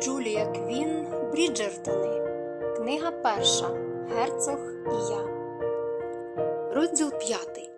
Джулія Квін Бріджертони. Книга перша. Герцог і я. Розділ п'ятий.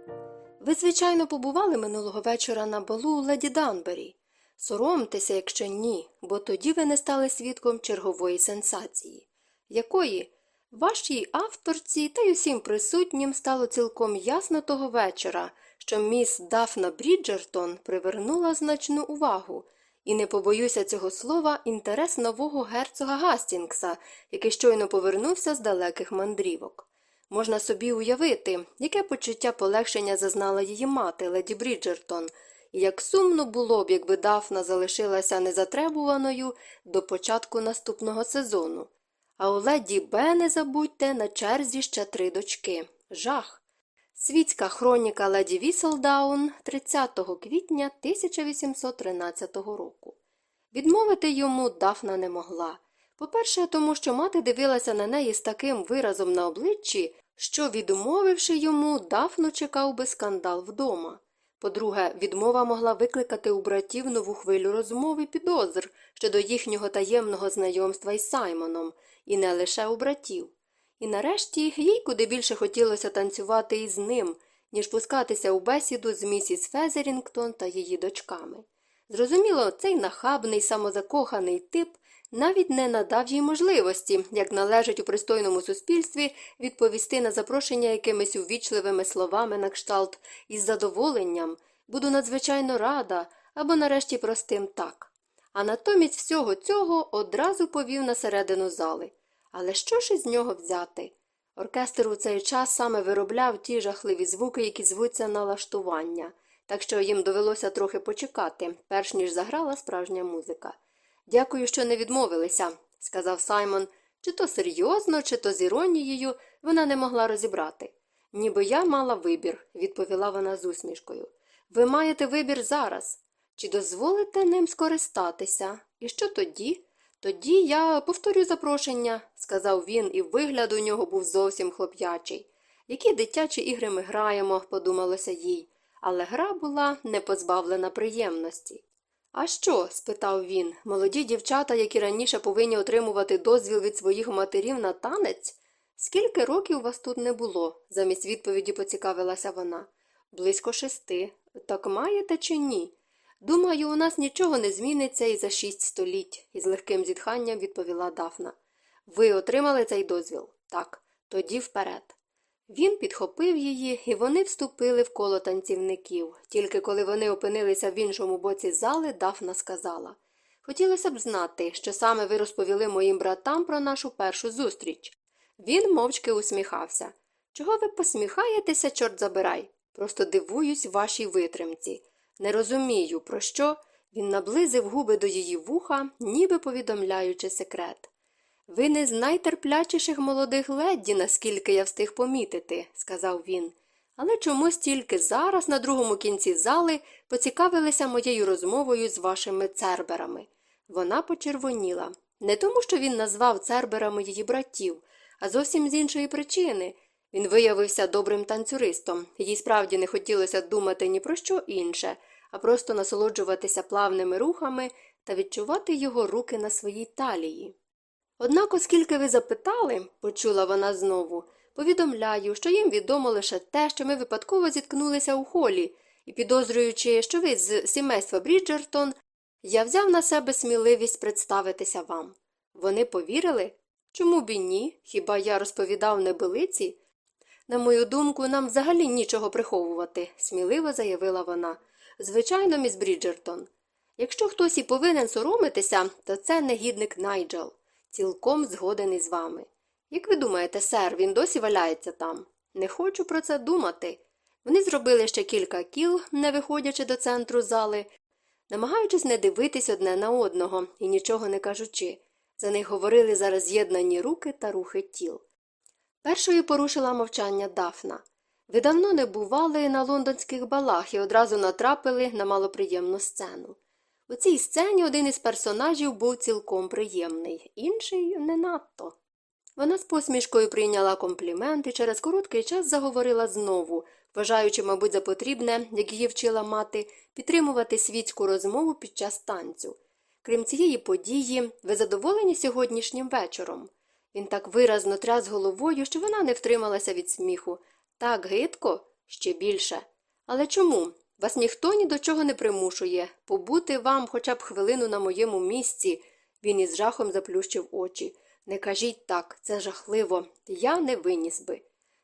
Ви, звичайно, побували минулого вечора на балу у леді Данбері. Соромтеся, якщо ні, бо тоді ви не стали свідком чергової сенсації, якої вашій авторці та й усім присутнім стало цілком ясно того вечора, що міс Дафна Бріджертон привернула значну увагу і не побоюся цього слова інтерес нового герцога Гастінгса, який щойно повернувся з далеких мандрівок. Можна собі уявити, яке почуття полегшення зазнала її мати, леді Бріджертон, і як сумно було б, якби Дафна залишилася незатребуваною до початку наступного сезону. А у леді Б, не забудьте, на черзі ще три дочки. Жах. Світська хроніка леді Віселдаун 30 квітня 1813 року. Відмовити йому Дафна не могла. По-перше, тому що мати дивилася на неї з таким виразом на обличчі, що, відмовивши йому, Дафну чекав би скандал вдома. По-друге, відмова могла викликати у братів нову хвилю розмови підозр щодо їхнього таємного знайомства із Саймоном, і не лише у братів. І нарешті їй куди більше хотілося танцювати із ним, ніж пускатися у бесіду з місіс Фезерінгтон та її дочками. Зрозуміло, цей нахабний, самозакоханий тип навіть не надав їй можливості, як належить у пристойному суспільстві, відповісти на запрошення якимись увічливими словами на кшталт із задоволенням, буду надзвичайно рада або нарешті простим так. А натомість всього цього одразу повів на середину зали. Але що ж із нього взяти? Оркестр у цей час саме виробляв ті жахливі звуки, які звуться налаштування, так що їм довелося трохи почекати, перш ніж заграла справжня музика. Дякую, що не відмовилися, сказав Саймон, чи то серйозно, чи то з іронією вона не могла розібрати. Ніби я мала вибір, відповіла вона з усмішкою. Ви маєте вибір зараз. Чи дозволите ним скористатися? І що тоді? Тоді я повторю запрошення, сказав він, і вигляд у нього був зовсім хлоп'ячий. Які дитячі ігри ми граємо, подумалося їй, але гра була не позбавлена приємності. А що? спитав він, молоді дівчата, які раніше повинні отримувати дозвіл від своїх матерів на танець? Скільки років вас тут не було? замість відповіді поцікавилася вона. Близько шести. Так маєте чи ні? Думаю, у нас нічого не зміниться і за шість століть, із легким зітханням відповіла Дафна. Ви отримали цей дозвіл? Так, тоді вперед. Він підхопив її, і вони вступили в коло танцівників. Тільки коли вони опинилися в іншому боці зали, Дафна сказала Хотілося б знати, що саме ви розповіли моїм братам про нашу першу зустріч. Він мовчки усміхався. Чого ви посміхаєтеся, чорт забирай? Просто дивуюсь вашій витримці. Не розумію, про що він наблизив губи до її вуха, ніби повідомляючи секрет. Ви не з найтерплячіших молодих ледді, наскільки я встиг помітити, сказав він. Але чомусь тільки зараз, на другому кінці зали, поцікавилися моєю розмовою з вашими церберами. Вона почервоніла. Не тому, що він назвав церберами її братів, а зовсім з іншої причини. Він виявився добрим танцюристом, їй справді не хотілося думати ні про що інше, а просто насолоджуватися плавними рухами та відчувати його руки на своїй талії. Однак, оскільки ви запитали, почула вона знову, повідомляю, що їм відомо лише те, що ми випадково зіткнулися у холі, і, підозрюючи, що ви з сімейства Бріджертон, я взяв на себе сміливість представитися вам. Вони повірили? Чому б і ні? Хіба я розповідав небилиці? На мою думку, нам взагалі нічого приховувати, сміливо заявила вона. Звичайно, міс Бріджертон. Якщо хтось і повинен соромитися, то це негідник Найджел. Цілком згоден із вами. Як ви думаєте, сер, він досі валяється там? Не хочу про це думати. Вони зробили ще кілька кіл, не виходячи до центру зали, намагаючись не дивитись одне на одного і нічого не кажучи. За них говорили зараз з'єднані руки та рухи тіл. Першою порушила мовчання Дафна. Ви давно не бували на лондонських балах і одразу натрапили на малоприємну сцену. У цій сцені один із персонажів був цілком приємний, інший не надто. Вона з посмішкою прийняла комплімент і через короткий час заговорила знову, вважаючи, мабуть, за потрібне, як її вчила мати, підтримувати світську розмову під час танцю. Крім цієї події, ви задоволені сьогоднішнім вечором? Він так виразно тряс головою, що вона не втрималася від сміху. Так гидко? Ще більше. Але чому? Вас ніхто ні до чого не примушує побути вам хоча б хвилину на моєму місці. Він із жахом заплющив очі. Не кажіть так, це жахливо. Я не виніс би.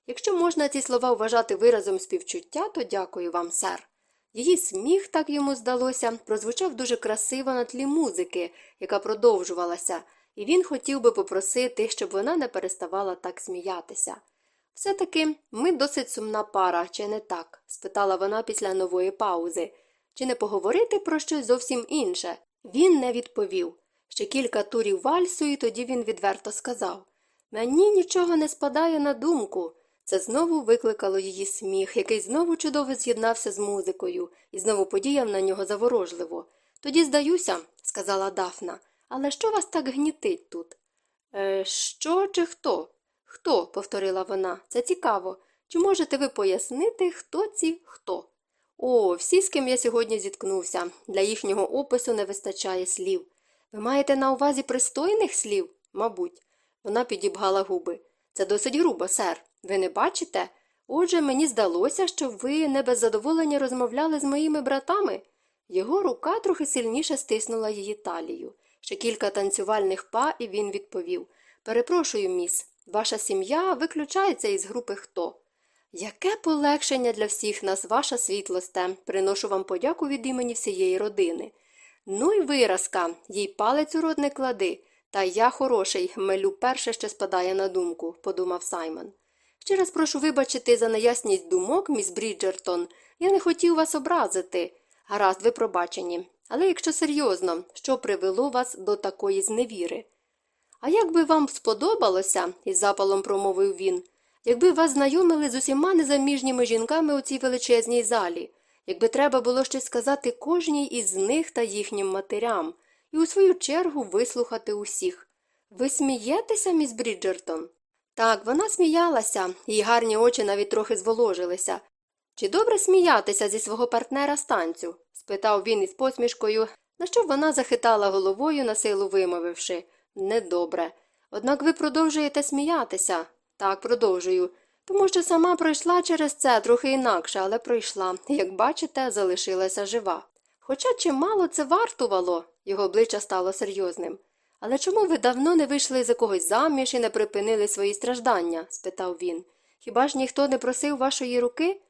Якщо можна ці слова вважати виразом співчуття, то дякую вам, сер. Її сміх, так йому здалося, прозвучав дуже красиво на тлі музики, яка продовжувалася, і він хотів би попросити, щоб вона не переставала так сміятися. Все таки ми досить сумна пара, чи не так? спитала вона після нової паузи. Чи не поговорити про щось зовсім інше? Він не відповів. Ще кілька турів вальсу, і тоді він відверто сказав Мені нічого не спадає на думку. Це знову викликало її сміх, який знову чудово з'єднався з музикою і знову подіяв на нього заворожливо. Тоді здаюся, сказала Дафна, але що вас так гнітить тут? Е, що чи хто? Хто? повторила вона. Це цікаво. Чи можете ви пояснити, хто ці хто? О, всі, з ким я сьогодні зіткнувся. Для їхнього опису не вистачає слів. Ви маєте на увазі пристойних слів? Мабуть. Вона підібгала губи. Це досить грубо, сер. Ви не бачите? Отже, мені здалося, що ви не без задоволення розмовляли з моїми братами. Його рука трохи сильніше стиснула її талію. Ще кілька танцювальних па, і він відповів Перепрошую, міс, ваша сім'я виключається із групи хто. Яке полегшення для всіх нас, ваша світлосте, приношу вам подяку від імені всієї родини. Ну й виразка, їй палець у рот не клади. Та я хороший, мелю перше, що спадає на думку, подумав Саймон. Ще раз прошу вибачити за неясність думок, міс Бріджертон. Я не хотів вас образити. Гаразд, ви пробачені. Але якщо серйозно, що привело вас до такої зневіри? А як би вам сподобалося, із запалом промовив він, якби вас знайомили з усіма незаміжніми жінками у цій величезній залі, якби треба було щось сказати кожній із них та їхнім матерям, і у свою чергу вислухати усіх. Ви смієтеся, міс Бріджертон? Так, вона сміялася, її гарні очі навіть трохи зволожилися. Чи добре сміятися зі свого партнера станцю? спитав він із посмішкою, на що вона захитала головою, на силу вимовивши недобре. Однак ви продовжуєте сміятися. Так, продовжую. Тому що сама пройшла через це трохи інакше, але пройшла, як бачите, залишилася жива. Хоча чимало це вартувало, його обличчя стало серйозним. Але чому ви давно не вийшли за когось заміж і не припинили свої страждання? спитав він. Хіба ж ніхто не просив вашої руки?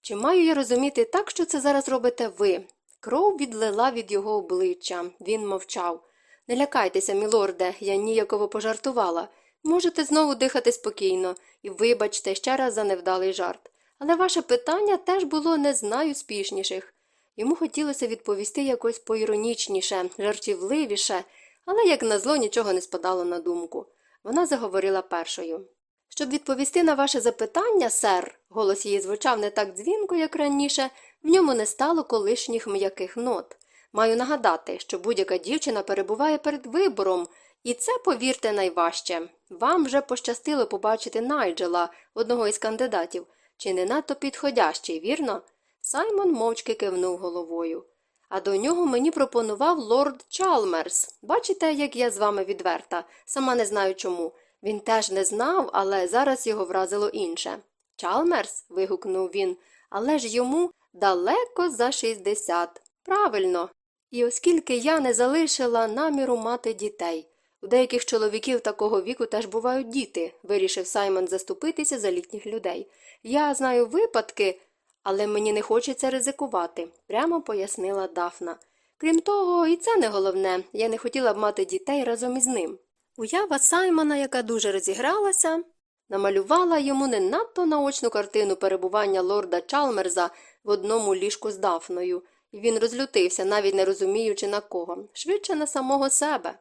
Чи маю я розуміти так, що це зараз робите ви? Кров відлила від його обличчя. Він мовчав. Не лякайтеся, мілорде, я ніяково пожартувала. Можете знову дихати спокійно і вибачте ще раз за невдалий жарт. Але ваше питання теж було не з найуспішніших. Йому хотілося відповісти якось поіронічніше, жартівливіше, але, як назло, нічого не спадало на думку. Вона заговорила першою. Щоб відповісти на ваше запитання, сер, голос її звучав не так дзвінко, як раніше, в ньому не стало колишніх м'яких нот. Маю нагадати, що будь-яка дівчина перебуває перед вибором, і це, повірте, найважче. Вам вже пощастило побачити Найджела, одного із кандидатів, чи не надто підходящий, вірно? Саймон мовчки кивнув головою. А до нього мені пропонував лорд Чалмерс. Бачите, як я з вами відверта, сама не знаю чому. Він теж не знав, але зараз його вразило інше. Чалмерс. вигукнув він, але ж йому далеко за шістдесят. Правильно. І оскільки я не залишила наміру мати дітей. У деяких чоловіків такого віку теж бувають діти, вирішив Саймон заступитися за літніх людей. Я знаю випадки. Але мені не хочеться ризикувати, прямо пояснила Дафна. Крім того, і це не головне, я не хотіла б мати дітей разом із ним. Уява Саймона, яка дуже розігралася, намалювала йому не надто наочну картину перебування лорда Чалмерза в одному ліжку з Дафною, він розлютився, навіть не розуміючи на кого, швидше на самого себе.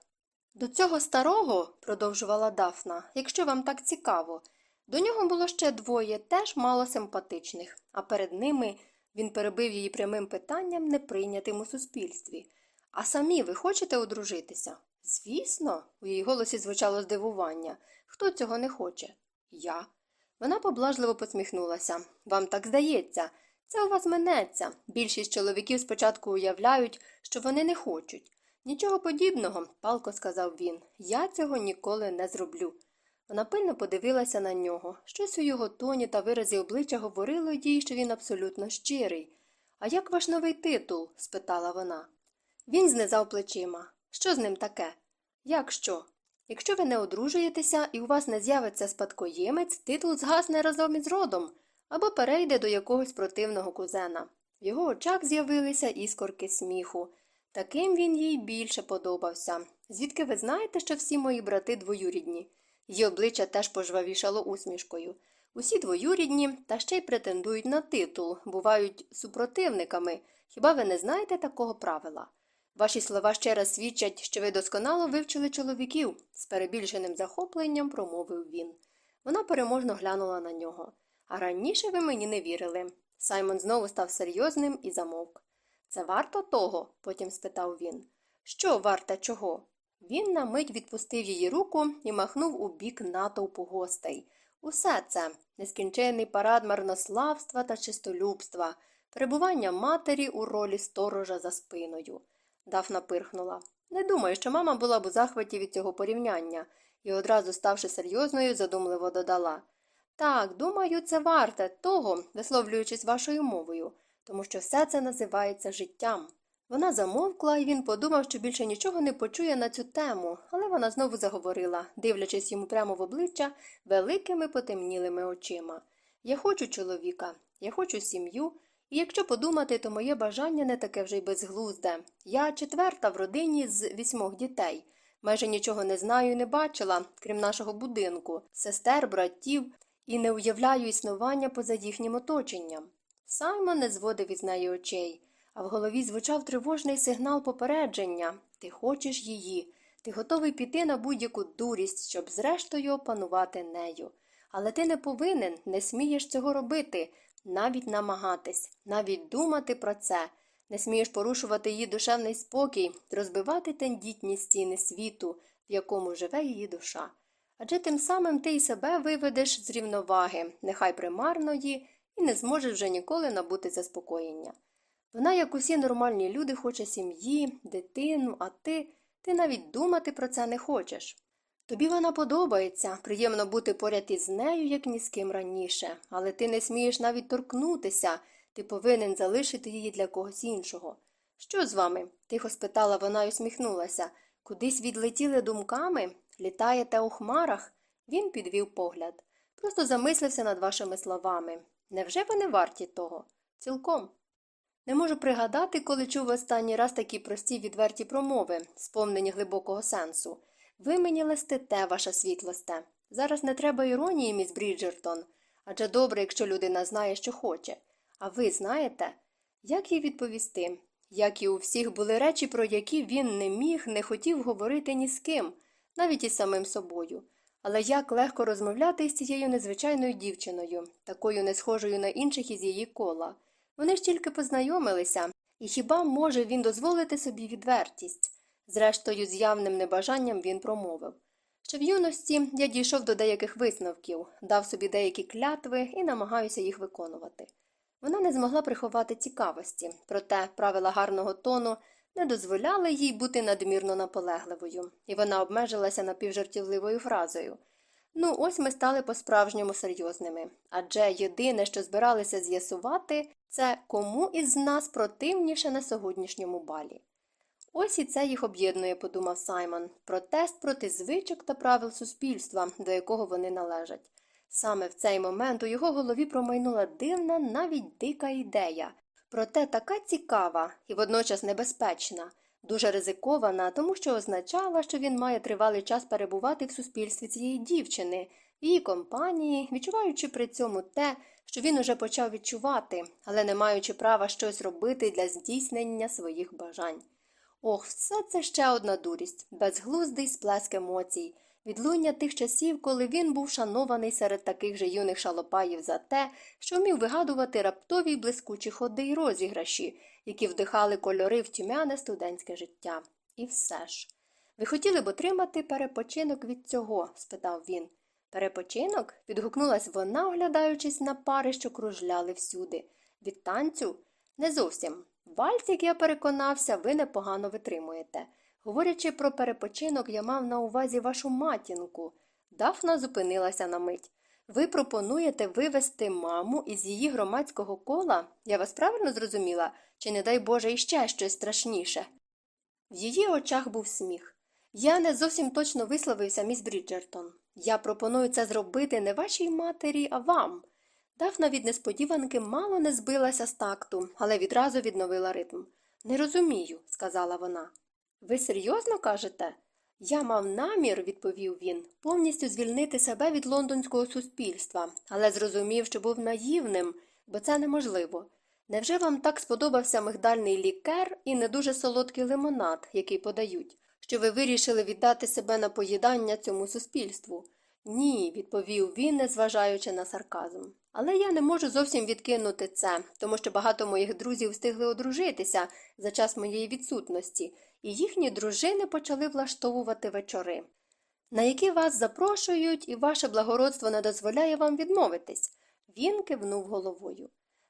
До цього старого, продовжувала Дафна, якщо вам так цікаво, до нього було ще двоє, теж мало симпатичних, а перед ними він перебив її прямим питанням, неприйнятим у суспільстві. А самі ви хочете одружитися? Звісно, у її голосі звучало здивування. Хто цього не хоче? Я. Вона поблажливо посміхнулася. Вам так здається. Це у вас минеться. Більшість чоловіків спочатку уявляють, що вони не хочуть. Нічого подібного, палко сказав він. Я цього ніколи не зроблю. Вона пильно подивилася на нього. Щось у його тоні та виразі обличчя говорило їй, що він абсолютно щирий. А як ваш новий титул? спитала вона. Він знизав плечима. Що з ним таке? Як що? Якщо ви не одружуєтеся і у вас не з'явиться спадкоємець, титул згасне разом із родом або перейде до якогось противного кузена. В його очах з'явилися іскорки сміху. Таким він їй більше подобався. Звідки ви знаєте, що всі мої брати двоюрідні? Її обличчя теж пожвавішало усмішкою. Усі двоюрідні та ще й претендують на титул, бувають супротивниками. Хіба ви не знаєте такого правила? Ваші слова ще раз свідчать, що ви досконало вивчили чоловіків, з перебільшеним захопленням промовив він. Вона переможно глянула на нього. А раніше ви мені не вірили. Саймон знову став серйозним і замовк. Це варто того? потім спитав він. Що варте чого? Він на мить відпустив її руку і махнув у бік натовпу гостей. Усе це нескінчений парад марнославства та чистолюбства, перебування матері у ролі сторожа за спиною. Дафна пирхнула. Не думаю, що мама була б у захваті від цього порівняння, і одразу, ставши серйозною, задумливо додала Так, думаю, це варте того, висловлюючись вашою мовою, тому що все це називається життям. Вона замовкла, і він подумав, що більше нічого не почує на цю тему, але вона знову заговорила, дивлячись йому прямо в обличчя великими потемнілими очима. Я хочу чоловіка, я хочу сім'ю, і якщо подумати, то моє бажання не таке вже й безглузде. Я четверта в родині з вісьмох дітей. Майже нічого не знаю і не бачила, крім нашого будинку, сестер, братів, і не уявляю існування поза їхнім оточенням. Саймон не зводив із неї очей а в голові звучав тривожний сигнал попередження ти хочеш її, ти готовий піти на будь-яку дурість, щоб зрештою опанувати нею. Але ти не повинен, не смієш цього робити, навіть намагатись, навіть думати про це, не смієш порушувати її душевний спокій, розбивати тендітні стіни світу, в якому живе її душа. Адже тим самим ти й себе виведеш з рівноваги, нехай примарної, і не зможеш вже ніколи набути заспокоєння. Вона, як усі нормальні люди, хоче сім'ї, дитину, а ти ти навіть думати про це не хочеш. Тобі вона подобається, приємно бути поряд із нею, як ні з ким раніше, але ти не смієш навіть торкнутися, ти повинен залишити її для когось іншого. Що з вами? тихо спитала вона і усміхнулася. Кудись відлетіли думками? Літаєте у хмарах? Він підвів погляд. Просто замислився над вашими словами. Невже вони варті того? Цілком. Не можу пригадати, коли чув останній раз такі прості відверті промови, сповнені глибокого сенсу. Ви мені листите, ваша світлосте. Зараз не треба іронії, міс Бріджертон. Адже добре, якщо людина знає, що хоче. А ви знаєте, як їй відповісти? Як і у всіх були речі, про які він не міг, не хотів говорити ні з ким, навіть із самим собою. Але як легко розмовляти з цією незвичайною дівчиною, такою не схожою на інших із її кола. Вони ж тільки познайомилися, і хіба може він дозволити собі відвертість? Зрештою, з явним небажанням він промовив. Ще в юності я дійшов до деяких висновків, дав собі деякі клятви і намагаюся їх виконувати. Вона не змогла приховати цікавості, проте правила гарного тону не дозволяли їй бути надмірно наполегливою, і вона обмежилася напівжартівливою фразою. Ну, ось ми стали по-справжньому серйозними. Адже єдине, що збиралися з'ясувати, це кому із нас противніше на сьогоднішньому балі. Ось і це їх об'єднує, подумав Саймон, протест проти звичок та правил суспільства, до якого вони належать. Саме в цей момент у його голові промайнула дивна, навіть дика ідея, проте така цікава і водночас небезпечна дуже ризикована, тому що означала, що він має тривалий час перебувати в суспільстві цієї дівчини, в її компанії, відчуваючи при цьому те, що він уже почав відчувати, але не маючи права щось робити для здійснення своїх бажань. Ох, все це ще одна дурість, безглуздий сплеск емоцій, відлуння тих часів, коли він був шанований серед таких же юних шалопаїв за те, що вмів вигадувати раптові блискучі ходи й розіграші, які вдихали кольори в тюмяне студентське життя. І все ж. Ви хотіли б отримати перепочинок від цього? спитав він. Перепочинок? відгукнулась вона, оглядаючись на пари, що кружляли всюди. Від танцю? Не зовсім. Вальс, як я переконався, ви непогано витримуєте. Говорячи про перепочинок, я мав на увазі вашу матінку. Дафна зупинилася на мить. Ви пропонуєте вивести маму із її громадського кола? Я вас правильно зрозуміла? Чи, не дай Боже, іще щось страшніше? В її очах був сміх. Я не зовсім точно висловився, міс Бріджертон. Я пропоную це зробити не вашій матері, а вам. Дафна від несподіванки мало не збилася з такту, але відразу відновила ритм. Не розумію, сказала вона. Ви серйозно кажете? Я мав намір, відповів він, повністю звільнити себе від лондонського суспільства, але зрозумів, що був наївним, бо це неможливо. Невже вам так сподобався мигдальний лікер і не дуже солодкий лимонад, який подають, що ви вирішили віддати себе на поїдання цьому суспільству? Ні, відповів він, незважаючи на сарказм. Але я не можу зовсім відкинути це, тому що багато моїх друзів встигли одружитися за час моєї відсутності, і їхні дружини почали влаштовувати вечори, на які вас запрошують, і ваше благородство не дозволяє вам відмовитись. Він кивнув головою.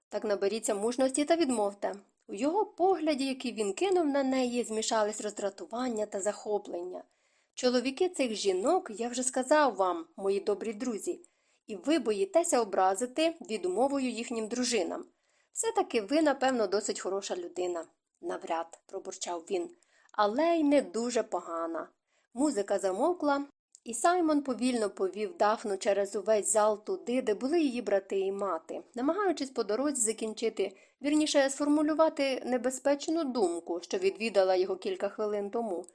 Так наберіться мужності та відмовте. У його погляді, який він кинув на неї, змішались роздратування та захоплення. Чоловіки цих жінок, я вже сказав вам, мої добрі друзі, і ви боїтеся образити відмовою їхнім дружинам. Все таки ви, напевно, досить хороша людина. Навряд, пробурчав він, але й не дуже погана. Музика замовкла, і Саймон повільно повів Дафну через увесь зал туди, де були її брати і мати, намагаючись по дорозі закінчити, вірніше сформулювати небезпечну думку, що відвідала його кілька хвилин тому.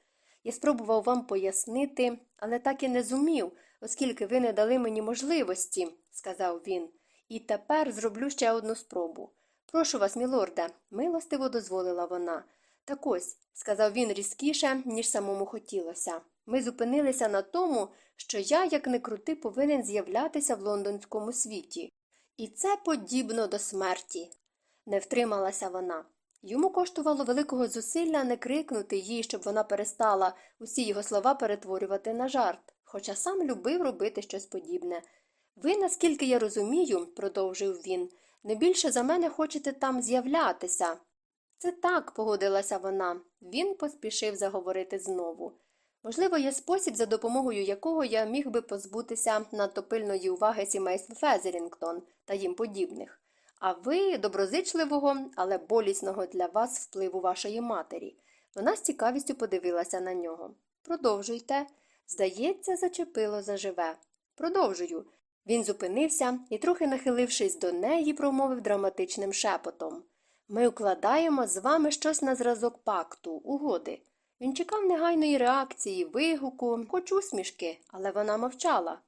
Я спробував вам пояснити, але так і не зумів, оскільки ви не дали мені можливості, сказав він, і тепер зроблю ще одну спробу. Прошу вас, мілорде, милостиво дозволила вона. Так ось, сказав він різкіше, ніж самому хотілося. Ми зупинилися на тому, що я, як не крути, повинен з'являтися в лондонському світі. І це подібно до смерті. Не втрималася вона. Йому коштувало великого зусилля не крикнути їй, щоб вона перестала усі його слова перетворювати на жарт, хоча сам любив робити щось подібне. Ви, наскільки я розумію, продовжив він, не більше за мене хочете там з'являтися. Це так, погодилася вона. Він поспішив заговорити знову. Можливо, є спосіб, за допомогою якого я міг би позбутися надто пильної уваги сімейств Фезерінгтон та їм подібних а ви доброзичливого, але болісного для вас впливу вашої матері. Вона з цікавістю подивилася на нього. Продовжуйте. Здається, зачепило заживе. Продовжую. Він зупинився і, трохи нахилившись до неї, промовив драматичним шепотом Ми укладаємо з вами щось на зразок пакту, угоди. Він чекав негайної реакції, вигуку, хоч усмішки, але вона мовчала.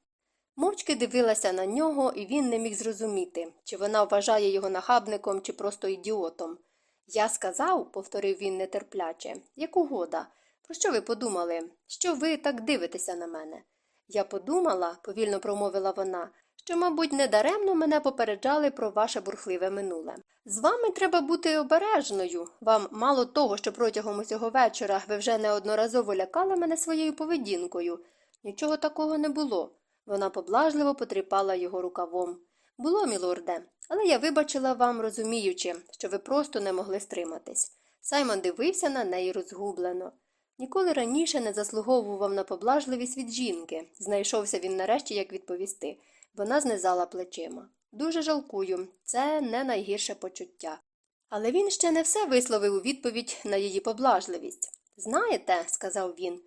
Мовчки дивилася на нього, і він не міг зрозуміти, чи вона вважає його нахабником, чи просто ідіотом. Я сказав, повторив він нетерпляче, як угода. Про що ви подумали? Що ви так дивитеся на мене? Я подумала, повільно промовила вона, що, мабуть, недаремно мене попереджали про ваше бурхливе минуле. З вами треба бути обережною. Вам мало того, що протягом усього вечора ви вже неодноразово лякали мене своєю поведінкою. Нічого такого не було. Вона поблажливо потріпала його рукавом. Було, мілорде, але я вибачила вам, розуміючи, що ви просто не могли стриматись. Саймон дивився на неї розгублено. Ніколи раніше не заслуговував на поблажливість від жінки. Знайшовся він нарешті, як відповісти. Вона знизала плечима. Дуже жалкую, це не найгірше почуття. Але він ще не все висловив у відповідь на її поблажливість. Знаєте, сказав він,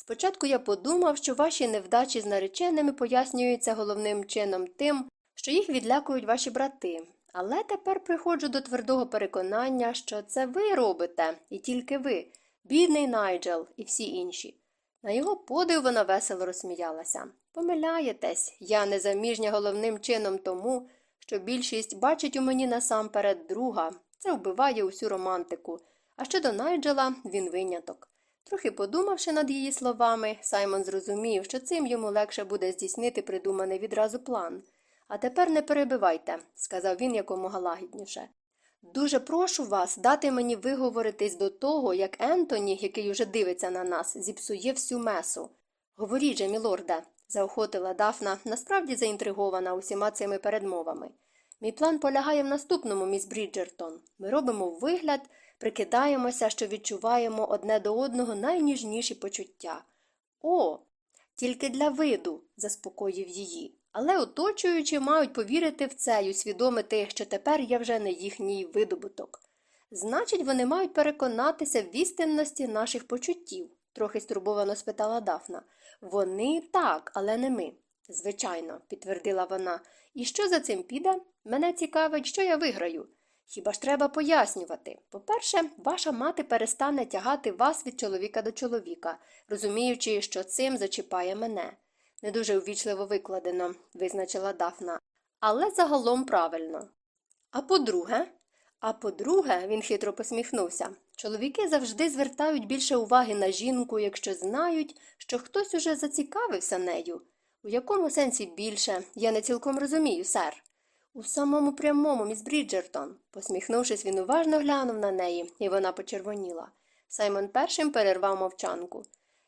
Спочатку я подумав, що ваші невдачі з нареченими пояснюються головним чином тим, що їх відлякують ваші брати, але тепер приходжу до твердого переконання, що це ви робите, і тільки ви, бідний Найджел і всі інші. На його подив вона весело розсміялася. Помиляєтесь, я незаміжня головним чином тому, що більшість бачить у мені насамперед друга, це вбиває усю романтику, а щодо Найджела він виняток. Трохи подумавши над її словами, Саймон зрозумів, що цим йому легше буде здійснити придуманий відразу план. А тепер не перебивайте, сказав він якомога лагідніше. Дуже прошу вас дати мені виговоритись до того, як Ентоні, який уже дивиться на нас, зіпсує всю месу. Говоріть же, мілорде, заохотила Дафна, насправді заінтригована усіма цими передмовами. Мій план полягає в наступному, міс Бріджертон. Ми робимо вигляд, прикидаємося, що відчуваємо одне до одного найніжніші почуття. О, тільки для виду, заспокоїв її. Але оточуючі мають повірити в це й усвідомити, що тепер я вже не їхній видобуток. Значить, вони мають переконатися в істинності наших почуттів, трохи стурбовано спитала Дафна. Вони так, але не ми. Звичайно, підтвердила вона. І що за цим піде? Мене цікавить, що я виграю. Хіба ж треба пояснювати? По-перше, ваша мати перестане тягати вас від чоловіка до чоловіка, розуміючи, що цим зачіпає мене. Не дуже увічливо викладено, визначила Дафна, але загалом правильно. А по-друге, а по-друге, він хитро посміхнувся. Чоловіки завжди звертають більше уваги на жінку, якщо знають, що хтось уже зацікавився нею. У якому сенсі більше, я не цілком розумію, сер. У самому прямому, міс Бріджертон. Посміхнувшись, він уважно глянув на неї, і вона почервоніла. Саймон першим перервав мовчанку.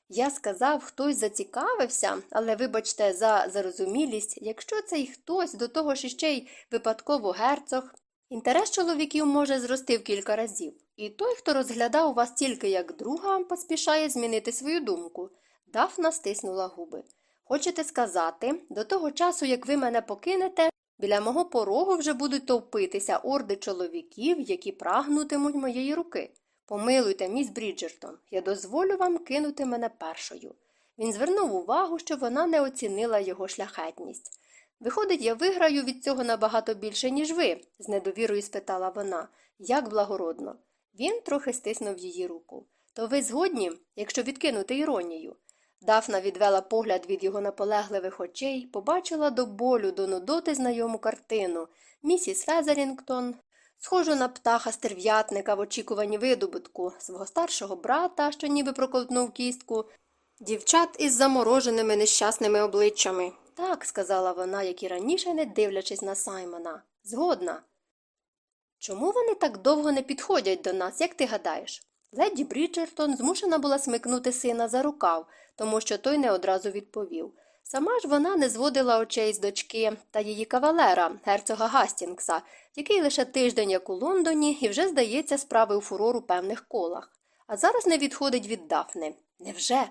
Я сказав, хтось зацікавився, але вибачте за зарозумілість, якщо цей хтось до того ж іще й випадково герцог, інтерес чоловіків може зрости в кілька разів. І той, хто розглядав вас тільки як друга, поспішає змінити свою думку. Дафна стиснула губи. Хочете сказати, до того часу, як ви мене покинете, біля мого порогу вже будуть товпитися орди чоловіків, які прагнутимуть моєї руки. Помилуйте, міс Бріджертон, я дозволю вам кинути мене першою. Він звернув увагу, що вона не оцінила його шляхетність. Виходить, я виграю від цього набагато більше, ніж ви, з недовірою спитала вона. Як благородно. Він трохи стиснув її руку. То ви згодні, якщо відкинути іронію? Дафна відвела погляд від його наполегливих очей, побачила до болю, до нудоти знайому картину місіс Фезерінгтон, схожу на птаха стерв'ятника в очікуванні видобутку, свого старшого брата, що ніби проковтнув кістку, дівчат із замороженими нещасними обличчями. Так, сказала вона, як і раніше, не дивлячись на Саймона. Згодна. Чому вони так довго не підходять до нас, як ти гадаєш? Леді Бріджертон змушена була смикнути сина за рукав, тому що той не одразу відповів. Сама ж вона не зводила очей з дочки та її кавалера, герцога Гастінгса, який лише тиждень як у Лондоні і вже, здається, справив фурор у певних колах. А зараз не відходить від Дафни. Невже?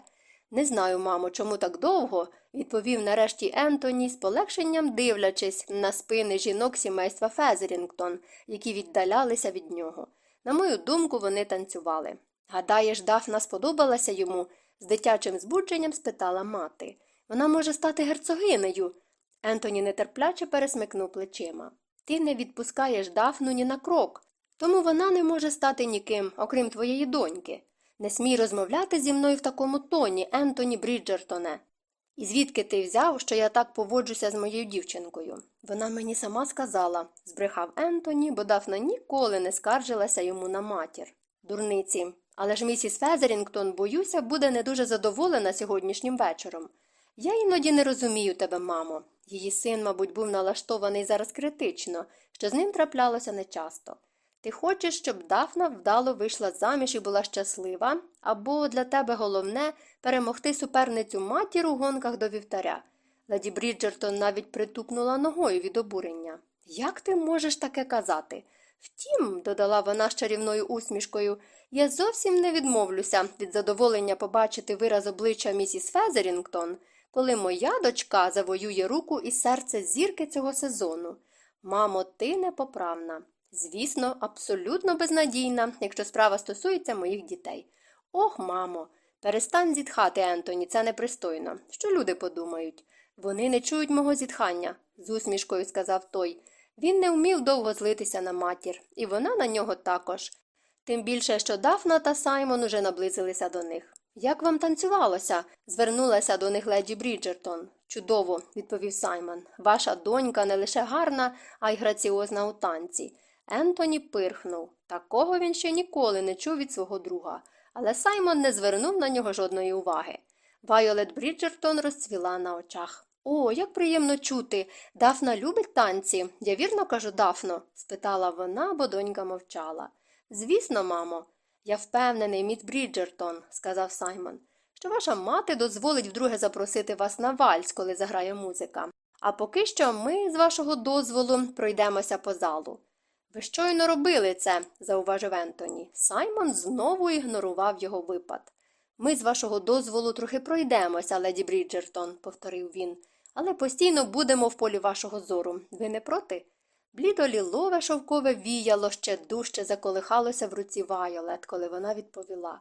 Не знаю, мамо, чому так довго, відповів нарешті Ентоні, з полегшенням дивлячись на спини жінок сімейства Фезерінгтон, які віддалялися від нього. На мою думку, вони танцювали. Гадаєш, Дафна сподобалася йому? з дитячим збудженням спитала мати. Вона може стати герцогинею. Ентоні нетерпляче пересмикнув плечима. Ти не відпускаєш Дафну ні на крок, тому вона не може стати ніким, окрім твоєї доньки. Не смій розмовляти зі мною в такому тоні, Ентоні Бріджертоне. І звідки ти взяв, що я так поводжуся з моєю дівчинкою? Вона мені сама сказала, збрехав Ентоні, бо Дафна ніколи не скаржилася йому на матір. Дурниці. Але ж місіс Фезерінгтон, боюся, буде не дуже задоволена сьогоднішнім вечором. Я іноді не розумію тебе, мамо. Її син, мабуть, був налаштований зараз критично, що з ним траплялося нечасто. Ти хочеш, щоб Дафна вдало вийшла заміж і була щаслива, або для тебе головне перемогти суперницю матір у гонках до вівтаря. Леді Бріджертон навіть притупнула ногою від обурення. Як ти можеш таке казати? Втім, додала вона з чарівною усмішкою, я зовсім не відмовлюся від задоволення побачити вираз обличчя місіс Фезерінгтон, коли моя дочка завоює руку і серце зірки цього сезону. Мамо, ти непоправна. Звісно, абсолютно безнадійна, якщо справа стосується моїх дітей. Ох, мамо, перестань зітхати, Ентоні, це непристойно. Що люди подумають? Вони не чують мого зітхання, з усмішкою сказав той. Він не вмів довго злитися на матір, і вона на нього також. Тим більше, що Дафна та Саймон уже наблизилися до них. Як вам танцювалося? звернулася до них леді Бріджертон. Чудово, відповів Саймон. Ваша донька не лише гарна, а й граціозна у танці. Ентоні пирхнув. Такого він ще ніколи не чув від свого друга, але Саймон не звернув на нього жодної уваги. Вайолет Бріджертон розцвіла на очах. О, як приємно чути. Дафна любить танці. Я вірно кажу, Дафно? спитала вона, бо донька мовчала. Звісно, мамо. Я впевнений, міс Бріджертон, сказав Саймон, що ваша мати дозволить вдруге запросити вас на вальс, коли заграє музика. А поки що ми, з вашого дозволу, пройдемося по залу. Ви щойно робили це, зауважив Ентоні. Саймон знову ігнорував його випад. Ми з вашого дозволу трохи пройдемося, леді Бріджертон, повторив він, але постійно будемо в полі вашого зору. Ви не проти? Блідо лілове шовкове віяло ще дужче заколихалося в руці Вайолет, коли вона відповіла.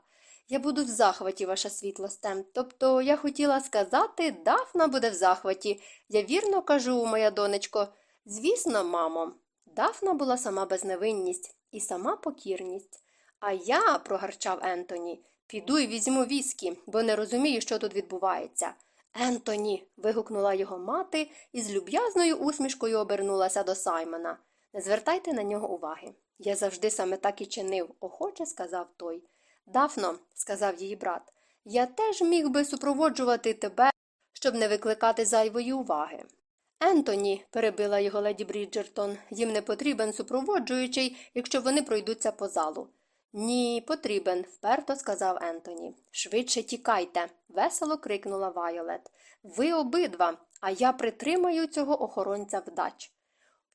Я буду в захваті, ваша світлосте. Тобто я хотіла сказати, Дафна буде в захваті. Я вірно кажу, моя донечко. Звісно, мамо. Дафна була сама безневинність і сама покірність. А я, прогарчав Ентоні, піду і візьму віскі, бо не розумію, що тут відбувається. Ентоні. вигукнула його мати і з люб'язною усмішкою обернулася до Саймона. Не звертайте на нього уваги. Я завжди саме так і чинив, охоче сказав той. Дафно, сказав її брат, я теж міг би супроводжувати тебе, щоб не викликати зайвої уваги. Ентоні, перебила його леді Бріджертон, їм не потрібен супроводжуючий, якщо вони пройдуться по залу. Ні, потрібен, вперто сказав Ентоні. Швидше тікайте, весело крикнула Вайолет. Ви обидва, а я притримаю цього охоронця вдач.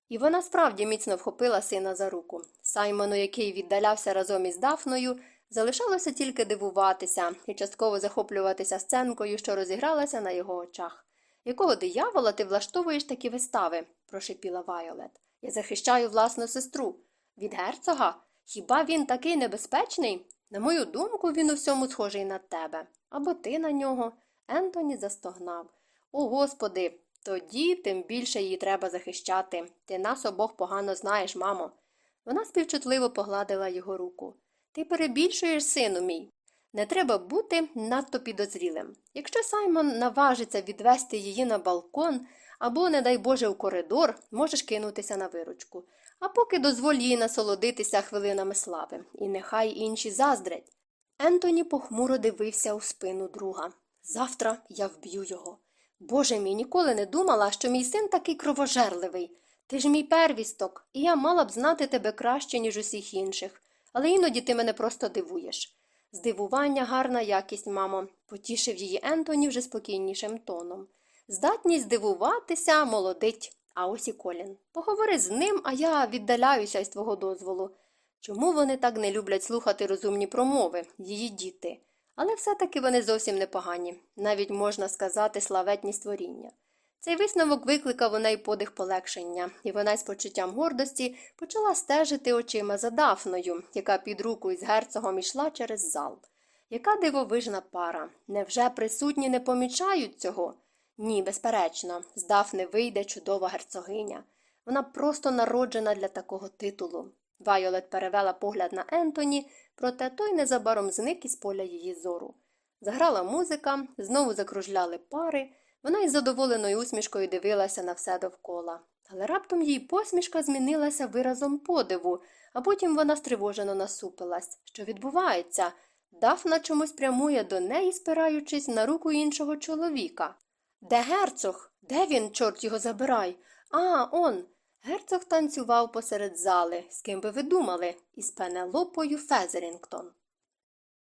І вона справді міцно вхопила сина за руку. Саймону, який віддалявся разом із Дафною, залишалося тільки дивуватися і частково захоплюватися сценкою, що розігралася на його очах. Якого диявола ти влаштовуєш такі вистави? прошипіла Вайолет. Я захищаю власну сестру. Від герцога? Хіба він такий небезпечний? На мою думку, він у всьому схожий на тебе. Або ти на нього. Ентоні застогнав. О, господи, тоді тим більше її треба захищати. Ти нас обох погано знаєш, мамо. Вона співчутливо погладила його руку. Ти перебільшуєш, сину мій. Не треба бути надто підозрілим. Якщо Саймон наважиться відвести її на балкон або, не дай Боже, у коридор, можеш кинутися на виручку. А поки дозволь їй насолодитися хвилинами слави, і нехай інші заздрять. Ентоні похмуро дивився у спину друга. Завтра я вб'ю його. Боже мій, ніколи не думала, що мій син такий кровожерливий. Ти ж мій первісток, і я мала б знати тебе краще, ніж усіх інших, але іноді ти мене просто дивуєш. Здивування гарна якість, мамо, потішив її Ентоні вже спокійнішим тоном. Здатність здивуватися молодить, а ось і Колін. Поговори з ним, а я віддаляюся із твого дозволу. Чому вони так не люблять слухати розумні промови, її діти? Але все-таки вони зовсім непогані, навіть можна сказати, славетні створіння. Цей висновок викликав у неї подих полегшення, і вона з почуттям гордості почала стежити очима за Дафною, яка під руку із герцогом ішла через зал. Яка дивовижна пара. Невже присутні не помічають цього? Ні, безперечно, з Дафни вийде чудова герцогиня. Вона просто народжена для такого титулу. Вайолет перевела погляд на Ентоні, проте той незабаром зник із поля її зору. Заграла музика, знову закружляли пари. Вона із задоволеною усмішкою дивилася на все довкола. Але раптом їй посмішка змінилася виразом подиву, а потім вона стривожено насупилась. Що відбувається? Дафна чомусь прямує до неї, спираючись на руку іншого чоловіка. Де герцог? Де він, чорт його забирай? А, он. Герцог танцював посеред зали, з ким би ви думали, із Пенелопою Фезерінгтон.